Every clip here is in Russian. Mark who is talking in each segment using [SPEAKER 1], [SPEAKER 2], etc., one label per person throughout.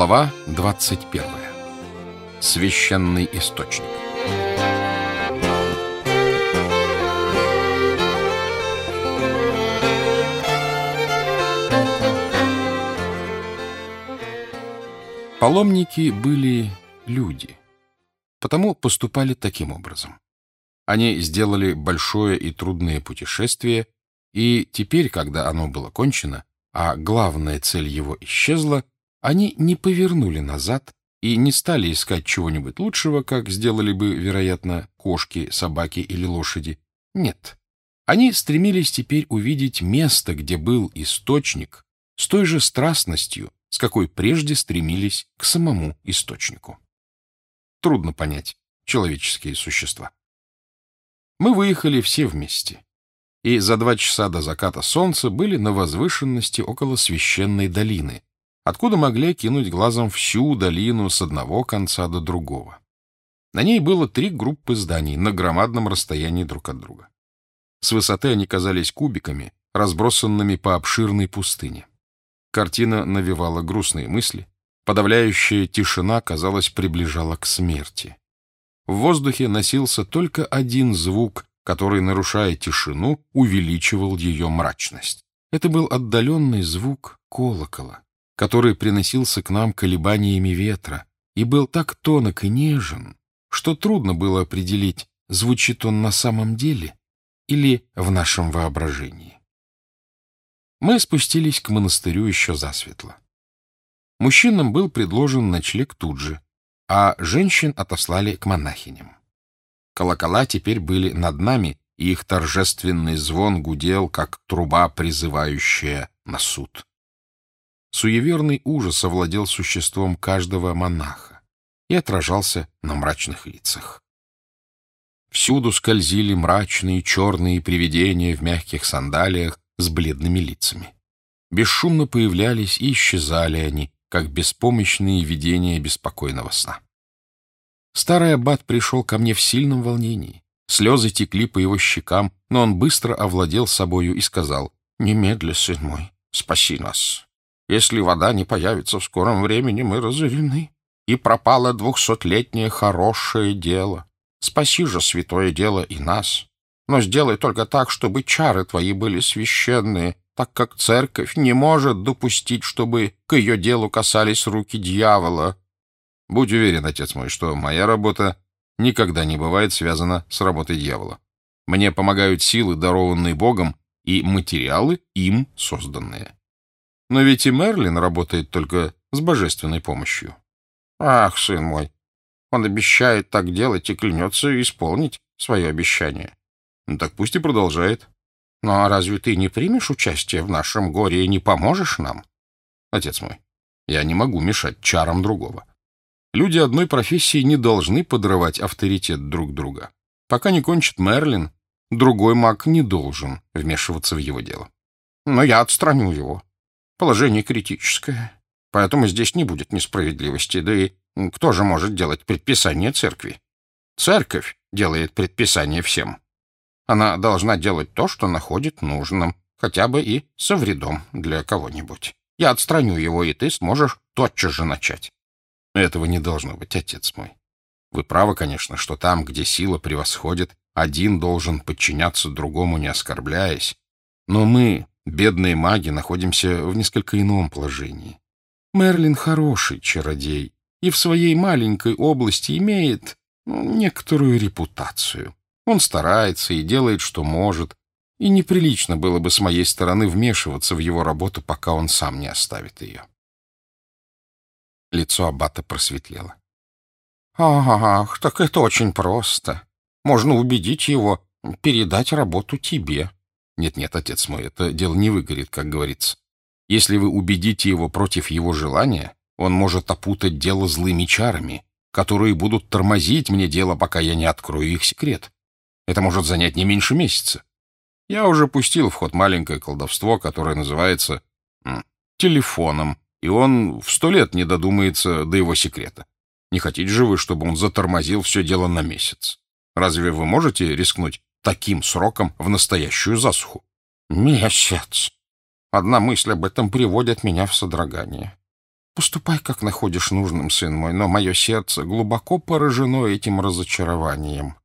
[SPEAKER 1] Глава 21. Священный источник. Паломники были люди, потому поступали таким образом. Они сделали большое и трудное путешествие, и теперь, когда оно было кончено, а главная цель его исчезла, они не повернули назад и не стали искать чего-нибудь лучшего, как сделали бы, вероятно, кошки, собаки или лошади. Нет. Они стремились теперь увидеть место, где был источник, с той же страстностью, с какой прежде стремились к самому источнику. Трудно понять человеческие существа. Мы выехали все вместе, и за два часа до заката солнца были на возвышенности около священной долины, откуда могли кинуть глазом всю долину с одного конца до другого. На ней было три группы зданий на громадном расстоянии друг от друга. С высоты они казались кубиками, разбросанными по обширной пустыне. Картина навевала грустные мысли. Подавляющая тишина, казалось, приближала к смерти. В воздухе носился только один звук, который, нарушая тишину, увеличивал ее мрачность. Это был отдаленный звук колокола, который приносился к нам колебаниями ветра и был так тонок и нежен, что трудно было определить, звучит он на самом деле или в нашем воображении. Мы спустились к монастырю еще засветло. Мужчинам был предложен ночлег тут же, а женщин отослали к монахиням. Колокола теперь были над нами, и их торжественный звон гудел, как труба, призывающая на суд. Суеверный ужас овладел существом каждого монаха и отражался на мрачных лицах. Всюду скользили мрачные черные привидения в мягких сандалиях с бледными лицами. Бесшумно появлялись и исчезали они, как беспомощные видения беспокойного сна. Старый аббат пришел ко мне в сильном волнении. Слезы текли по его щекам, но он быстро овладел собою и сказал, «Немедля, сын мой, спаси нас. Если вода не появится в скором времени, мы разорены. И пропало двухсотлетнее хорошее дело. Спаси же святое дело и нас. Но сделай только так, чтобы чары твои были священные, так как церковь не может допустить, чтобы к ее делу касались руки дьявола. Будь уверен, отец мой, что моя работа никогда не бывает связана с работой дьявола. Мне помогают силы, дарованные Богом, и материалы, им созданные. Но ведь и Мерлин работает только с божественной помощью. Ах, сын мой, он обещает так делать и клянется исполнить свое обещание. Ну, так пусть и продолжает. Ну, а разве ты не примешь участие в нашем горе и не поможешь нам? Отец мой, я не могу мешать чарам другого. Люди одной профессии не должны подрывать авторитет друг друга. Пока не кончит Мерлин, другой маг не должен вмешиваться в его дело. Но я отстраню его. Положение критическое, поэтому здесь не будет несправедливости, да и кто же может делать предписание церкви? Церковь делает предписание всем. Она должна делать то, что находит нужным, хотя бы и со вредом для кого-нибудь. Я отстраню его, и ты сможешь тотчас же начать. Этого не должно быть, отец мой. Вы правы, конечно, что там, где сила превосходит, один должен подчиняться другому, не оскорбляясь. Но мы, бедные маги находимся в несколько ином положении. Мерлин хороший чародей и в своей маленькой области имеет ну, некоторую репутацию. Он старается и делает, что может, и неприлично было бы с моей стороны вмешиваться в его работу, пока он сам не оставит ее. Лицо аббата просветлело. «Ах, так это очень просто. Можно убедить его передать работу тебе. Нет-нет, отец мой, это дело не выгорит, как говорится. Если вы убедите его против его желания, он может опутать дело злыми чарами, которые будут тормозить мне дело, пока я не открою их секрет. Это может занять не меньше месяца. Я уже пустил в ход маленькое колдовство, которое называется телефоном, и он в сто лет не додумается до его секрета. Не хотите же вы, чтобы он затормозил все дело на месяц? Разве вы можете рискнуть таким сроком в настоящую засуху. Месяц. Одна мысль об этом приводит меня в содрогание. Поступай, как находишь нужным, сын мой, но мое сердце глубоко поражено этим разочарованием.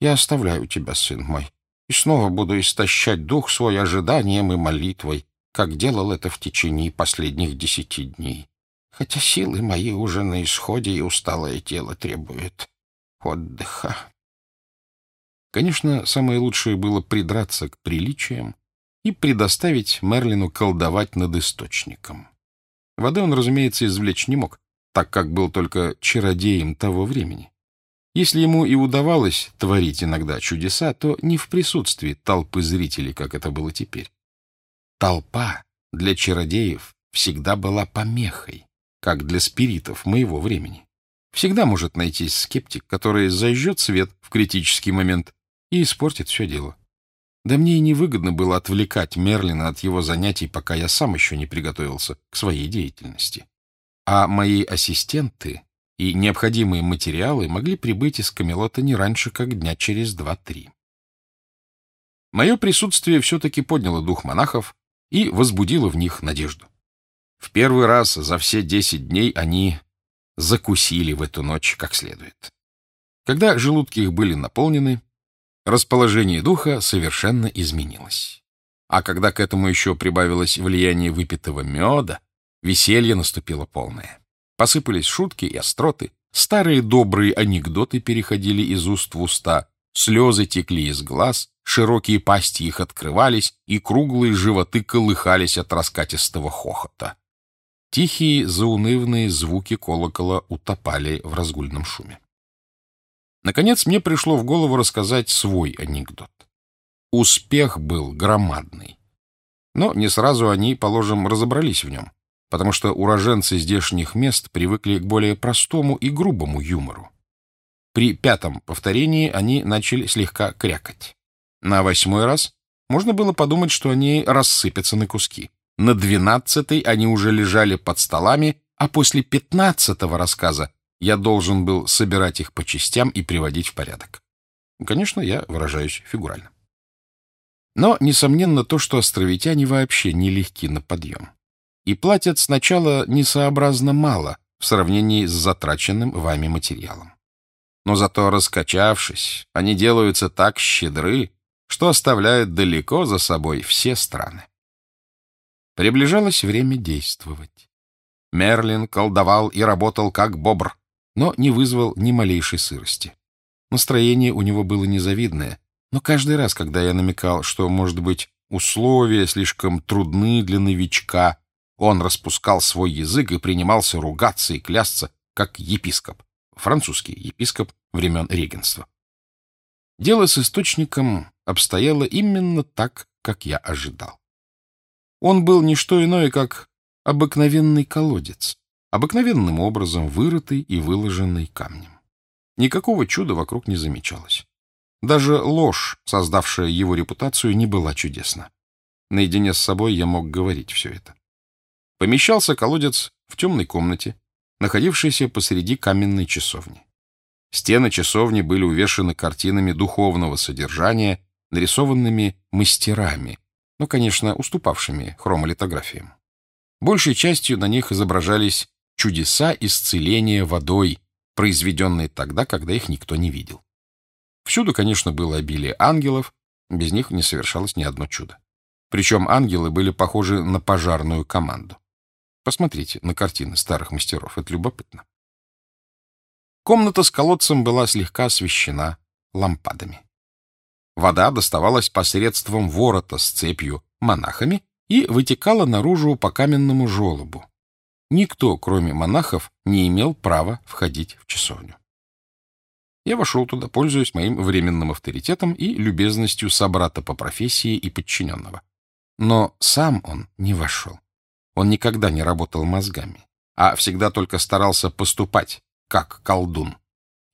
[SPEAKER 1] Я оставляю тебя, сын мой, и снова буду истощать дух свой ожиданием и молитвой, как делал это в течение последних десяти дней. Хотя силы мои уже на исходе, и усталое тело требует отдыха. Конечно, самое лучшее было придраться к приличиям и предоставить Мерлину колдовать над источником. Воды он, разумеется, извлечь не мог, так как был только чародеем того времени. Если ему и удавалось творить иногда чудеса, то не в присутствии толпы зрителей, как это было теперь. Толпа для чародеев всегда была помехой, как для спиритов моего времени. Всегда может найтись скептик, который зажжет свет в критический момент и испортит все дело. Да мне и невыгодно было отвлекать Мерлина от его занятий, пока я сам еще не приготовился к своей деятельности. А мои ассистенты и необходимые материалы могли прибыть из Камелота не раньше, как дня через два-три. Мое присутствие все-таки подняло дух монахов и возбудило в них надежду. В первый раз за все десять дней они закусили в эту ночь как следует. Когда желудки их были наполнены, расположение духа совершенно изменилось. А когда к этому еще прибавилось влияние выпитого меда, веселье наступило полное. Посыпались шутки и остроты, старые добрые анекдоты переходили из уст в уста, слезы текли из глаз, широкие пасти их открывались, и круглые животы колыхались от раскатистого хохота. Тихие, заунывные звуки колокола утопали в разгульном шуме. Наконец мне пришло в голову рассказать свой анекдот. Успех был громадный. Но не сразу они, положим, разобрались в нем, потому что уроженцы здешних мест привыкли к более простому и грубому юмору. При пятом повторении они начали слегка крякать. На восьмой раз можно было подумать, что они рассыпятся на куски. На двенадцатый они уже лежали под столами, а после пятнадцатого рассказа я должен был собирать их по частям и приводить в порядок. Конечно, я выражаюсь фигурально. Но, несомненно, то, что островитяне вообще нелегки на подъем. И платят сначала несообразно мало в сравнении с затраченным вами материалом. Но зато, раскачавшись, они делаются так щедры, что оставляют далеко за собой все страны. Приближалось время действовать. Мерлин колдовал и работал как бобр, но не вызвал ни малейшей сырости. Настроение у него было незавидное, но каждый раз, когда я намекал, что, может быть, условия слишком трудны для новичка, он распускал свой язык и принимался ругаться и клясться, как епископ, французский епископ времен регенства. Дело с источником обстояло именно так, как я ожидал. Он был не что иное, как обыкновенный колодец, обыкновенным образом вырытый и выложенный камнем. Никакого чуда вокруг не замечалось. Даже ложь, создавшая его репутацию, не была чудесна. Наедине с собой я мог говорить все это. Помещался колодец в темной комнате, находившейся посреди каменной часовни. Стены часовни были увешаны картинами духовного содержания, нарисованными мастерами, но, конечно, уступавшими хромолитографиям. Большей частью на них изображались чудеса исцеления водой, произведенные тогда, когда их никто не видел. Всюду, конечно, было обилие ангелов, без них не совершалось ни одно чудо. Причем ангелы были похожи на пожарную команду. Посмотрите на картины старых мастеров, это любопытно. Комната с колодцем была слегка освещена лампадами. Вода доставалась посредством ворота с цепью монахами и вытекала наружу по каменному желобу. Никто, кроме монахов, не имел права входить в часовню. Я вошел туда, пользуясь моим временным авторитетом и любезностью собрата по профессии и подчиненного. Но сам он не вошел. Он никогда не работал мозгами, а всегда только старался поступать, как колдун.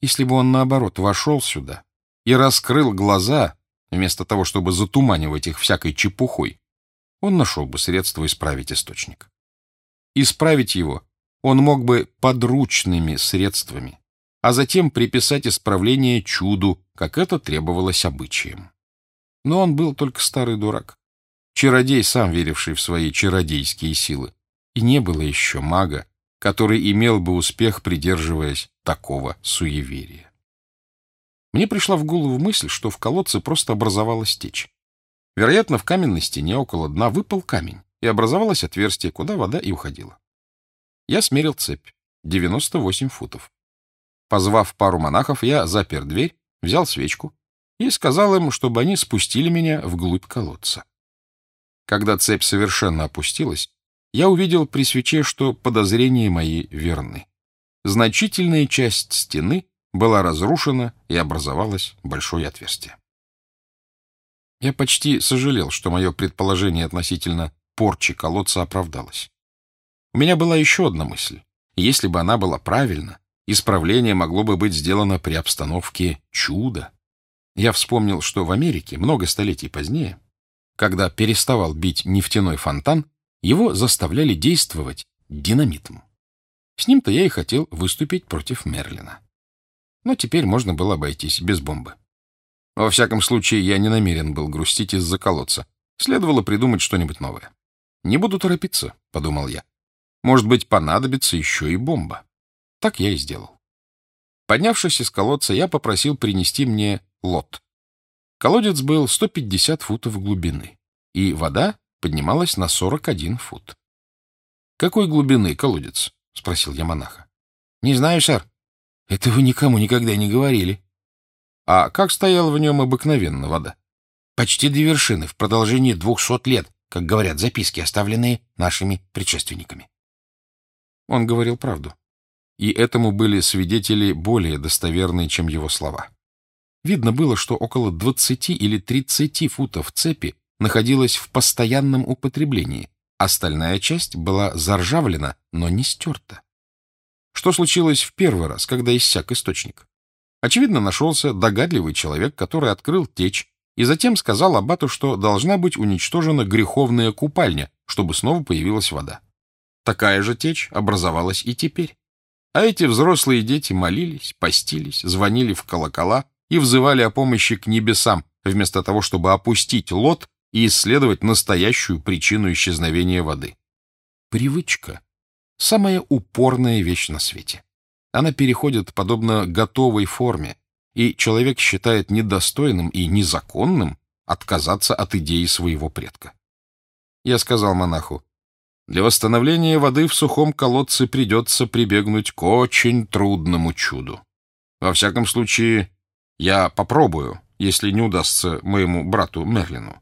[SPEAKER 1] Если бы он, наоборот, вошел сюда и раскрыл глаза, вместо того, чтобы затуманивать их всякой чепухой, он нашел бы средство исправить источник. Исправить его он мог бы подручными средствами, а затем приписать исправление чуду, как это требовалось обычаем. Но он был только старый дурак, чародей, сам веривший в свои чародейские силы, и не было еще мага, который имел бы успех, придерживаясь такого суеверия. Мне пришла в голову мысль, что в колодце просто образовалась течь. Вероятно, в каменной стене около дна выпал камень, и образовалось отверстие, куда вода и уходила. Я смерил цепь. 98 футов. Позвав пару монахов, я запер дверь, взял свечку и сказал им, чтобы они спустили меня вглубь колодца. Когда цепь совершенно опустилась, я увидел при свече, что подозрения мои верны. Значительная часть стены была разрушена и образовалось большое отверстие. Я почти сожалел, что мое предположение относительно порчи колодца оправдалось. У меня была еще одна мысль. Если бы она была правильна, исправление могло бы быть сделано при обстановке чуда. Я вспомнил, что в Америке много столетий позднее, когда переставал бить нефтяной фонтан, его заставляли действовать динамитом. С ним-то я и хотел выступить против Мерлина. Но теперь можно было обойтись без бомбы. Во всяком случае, я не намерен был грустить из-за колодца. Следовало придумать что-нибудь новое. «Не буду торопиться», — подумал я. Может быть, понадобится еще и бомба. Так я и сделал. Поднявшись из колодца, я попросил принести мне лот. Колодец был 150 футов глубины, и вода поднималась на 41 фут. — Какой глубины колодец? — спросил я монаха. — Не знаю, сэр. Это вы никому никогда не говорили. — А как стояла в нем обыкновенно вода? — Почти до вершины, в продолжении двухсот лет, как говорят записки, оставленные нашими предшественниками. Он говорил правду. И этому были свидетели более достоверные, чем его слова. Видно было, что около 20 или 30 футов цепи находилась в постоянном употреблении, остальная часть была заржавлена, но не стерта. Что случилось в первый раз, когда иссяк источник? Очевидно, нашелся догадливый человек, который открыл течь и затем сказал Аббату, что должна быть уничтожена греховная купальня, чтобы снова появилась вода. Такая же течь образовалась и теперь. А эти взрослые дети молились, постились, звонили в колокола и взывали о помощи к небесам, вместо того, чтобы опустить лот и исследовать настоящую причину исчезновения воды. Привычка — самая упорная вещь на свете. Она переходит подобно готовой форме, и человек считает недостойным и незаконным отказаться от идеи своего предка. Я сказал монаху, для восстановления воды в сухом колодце придется прибегнуть к очень трудному чуду. Во всяком случае, я попробую, если не удастся моему брату Мерлину.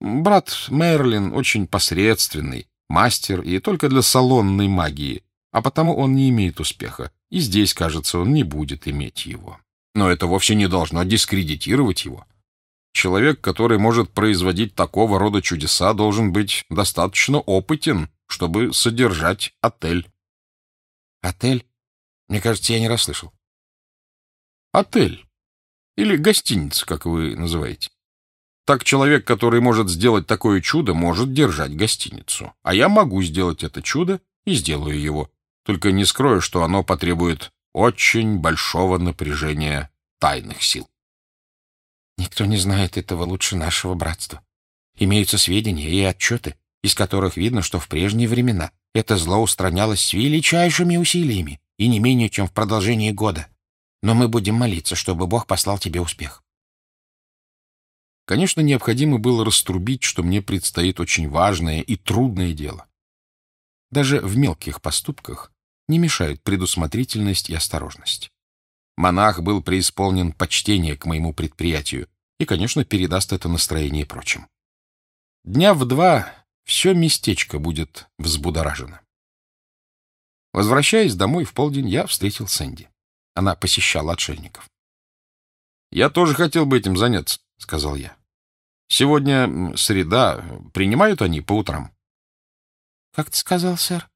[SPEAKER 1] Брат Мерлин очень посредственный, мастер и только для салонной магии, а потому он не имеет успеха, и здесь, кажется, он не будет иметь его. Но это вовсе не должно дискредитировать его. Человек, который может производить такого рода чудеса, должен быть достаточно опытен, чтобы содержать отель. Отель? Мне кажется, я не расслышал. Отель. Или гостиница, как вы называете. Так человек, который может сделать такое чудо, может держать гостиницу. А я могу сделать это чудо и сделаю его. Только не скрою, что оно потребует очень большого напряжения тайных сил. Никто не знает этого лучше нашего братства. Имеются сведения и отчеты, из которых видно, что в прежние времена это зло устранялось с величайшими усилиями и не менее, чем в продолжении года. Но мы будем молиться, чтобы Бог послал тебе успех. Конечно, необходимо было раструбить, что мне предстоит очень важное и трудное дело. Даже в мелких поступках не мешают предусмотрительность и осторожность. Монах был преисполнен почтения к моему предприятию и, конечно, передаст это настроение прочим. Дня в два все местечко будет взбудоражено. Возвращаясь домой в полдень, я встретил Сэнди. Она посещала отшельников. — Я тоже хотел бы этим заняться, — сказал я. — Сегодня среда. Принимают они по утрам? — Как ты сказал, сэр? —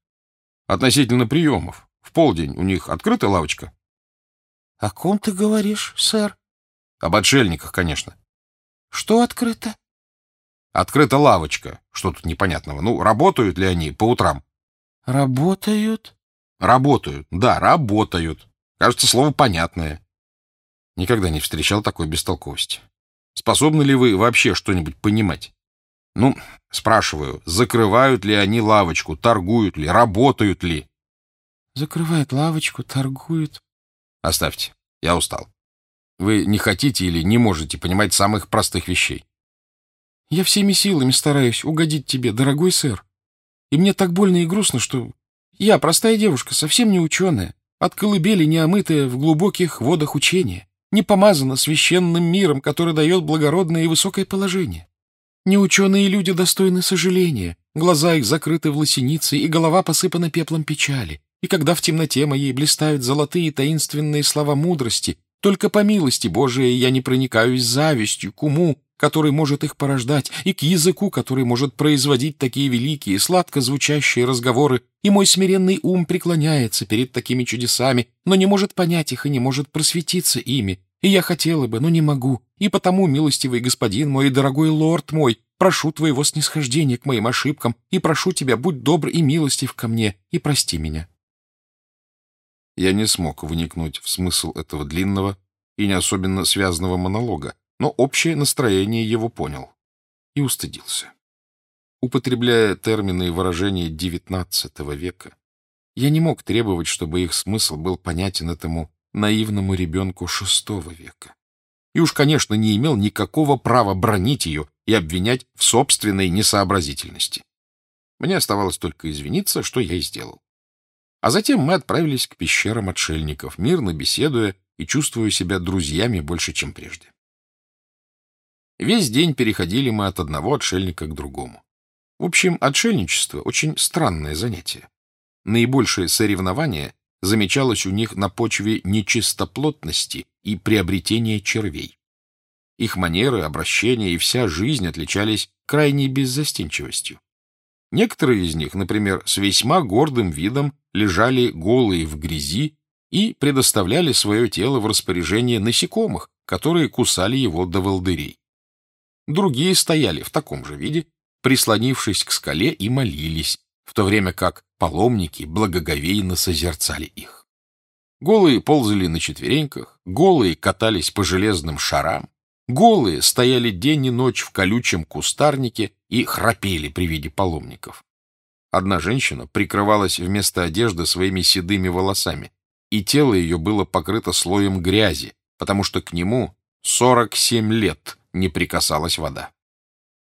[SPEAKER 1] Относительно приемов. В полдень у них открыта лавочка? — О ком ты говоришь, сэр? — Об отшельниках, конечно. — Что открыто? — Открыта лавочка. Что тут непонятного? Ну, работают ли они по утрам? — Работают? — Работают. Да, работают. Кажется, слово понятное. Никогда не встречал такой бестолковости. Способны ли вы вообще что-нибудь понимать? Ну, спрашиваю, закрывают ли они лавочку, торгуют ли, работают ли?
[SPEAKER 2] Закрывает лавочку, торгует.
[SPEAKER 1] Оставьте, я устал. Вы не хотите или не можете понимать самых простых вещей.
[SPEAKER 2] Я всеми силами стараюсь угодить тебе, дорогой сэр. И мне так больно и грустно, что я, простая девушка, совсем не ученая, от колыбели не омытая в глубоких водах учения, не помазана священным миром, который дает благородное и высокое положение. Неученые люди достойны сожаления, глаза их закрыты в лосенице, и голова посыпана пеплом печали. И когда в темноте моей блистают золотые таинственные слова мудрости, только по милости Божией я не проникаюсь завистью к уму, который может их порождать, и к языку, который может производить такие великие, сладко звучащие разговоры, и мой смиренный ум преклоняется перед такими чудесами, но не может понять их и не может просветиться ими. И я хотела бы, но не могу, и потому, милостивый господин мой и дорогой лорд мой, прошу твоего снисхождения к моим ошибкам, и прошу тебя, будь добр и милостив ко мне, и прости меня.
[SPEAKER 1] Я не смог вникнуть в смысл этого длинного и не особенно связанного монолога, но общее настроение его понял и устыдился. Употребляя термины и выражения XIX века, я не мог требовать, чтобы их смысл был понятен этому наивному ребенку VI века. И уж, конечно, не имел никакого права бронить ее и обвинять в собственной несообразительности. Мне оставалось только извиниться, что я и сделал. А затем мы отправились к пещерам отшельников, мирно беседуя и чувствуя себя друзьями больше, чем прежде. Весь день переходили мы от одного отшельника к другому. В общем, отшельничество — очень странное занятие. Наибольшее соревнование замечалось у них на почве нечистоплотности и приобретения червей. Их манеры, обращения и вся жизнь отличались крайней беззастенчивостью. Некоторые из них, например, с весьма гордым видом лежали голые в грязи и предоставляли свое тело в распоряжение насекомых, которые кусали его до волдырей. Другие стояли в таком же виде, прислонившись к скале и молились, в то время как паломники благоговейно созерцали их. Голые ползали на четвереньках, голые катались по железным шарам, голые стояли день и ночь в колючем кустарнике и храпели при виде паломников. Одна женщина прикрывалась вместо одежды своими седыми волосами, и тело ее было покрыто слоем грязи, потому что к нему 47 лет не прикасалась вода.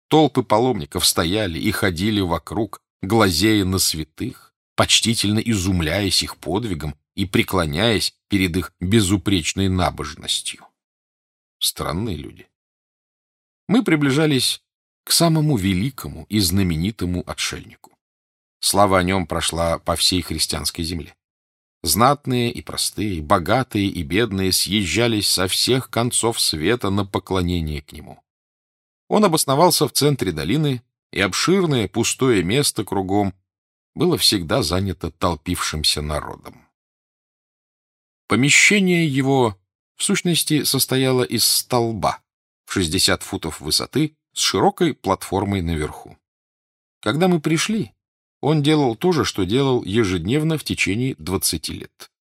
[SPEAKER 1] Толпы паломников стояли и ходили вокруг, глазея на святых, почтительно изумляясь их подвигом и преклоняясь перед их безупречной набожностью. Странные люди. Мы приближались к самому великому и знаменитому отшельнику. Слава о нем прошла по всей христианской земле. Знатные и простые, богатые и бедные съезжались со всех концов света на поклонение к нему. Он обосновался в центре долины, и обширное пустое место кругом было всегда занято толпившимся народом. Помещение его, в сущности, состояло из столба в 60 футов высоты с широкой платформой наверху. Когда мы пришли, он делал то же, что делал ежедневно в течение 20 лет.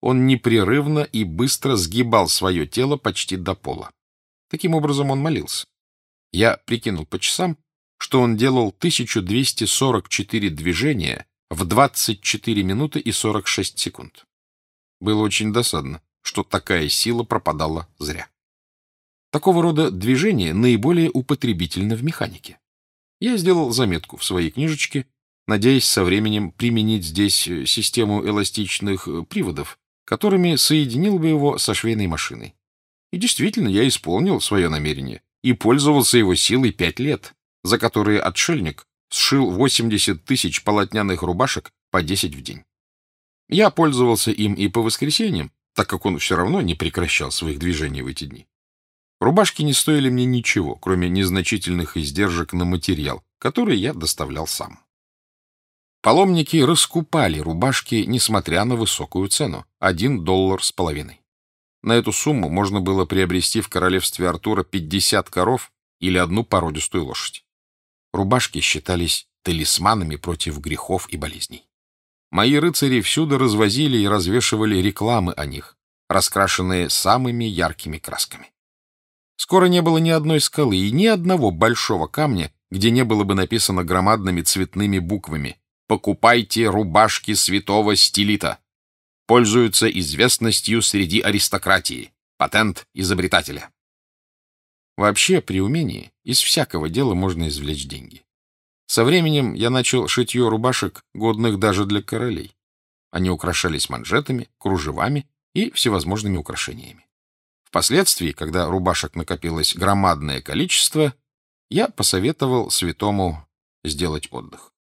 [SPEAKER 1] Он непрерывно и быстро сгибал свое тело почти до пола. Таким образом он молился. Я прикинул по часам, что он делал 1244 движения в 24 минуты и 46 секунд. Было очень досадно, что такая сила пропадала зря. Такого рода движение наиболее употребительно в механике. Я сделал заметку в своей книжечке надеясь со временем применить здесь э, систему эластичных э, приводов, которыми соединил бы его со швейной машиной. И действительно, я исполнил свое намерение и пользовался его силой пять лет, за которые отшельник сшил 80 тысяч полотняных рубашек по 10 в день. Я пользовался им и по воскресеньям, так как он все равно не прекращал своих движений в эти дни. Рубашки не стоили мне ничего, кроме незначительных издержек на материал, который я доставлял сам. Паломники раскупали рубашки, несмотря на высокую цену — один доллар с половиной. На эту сумму можно было приобрести в королевстве Артура 50 коров или одну породистую лошадь. Рубашки считались талисманами против грехов и болезней. Мои рыцари всюду развозили и развешивали рекламы о них, раскрашенные самыми яркими красками. Скоро не было ни одной скалы и ни одного большого камня, где не было бы написано громадными цветными буквами покупайте рубашки святого стилита. Пользуются известностью среди аристократии. Патент изобретателя.
[SPEAKER 2] Вообще, при умении из всякого дела можно извлечь деньги. Со временем я начал шитье рубашек, годных даже для королей. Они украшались манжетами, кружевами и всевозможными украшениями. Впоследствии, когда рубашек накопилось громадное количество, я посоветовал святому сделать отдых.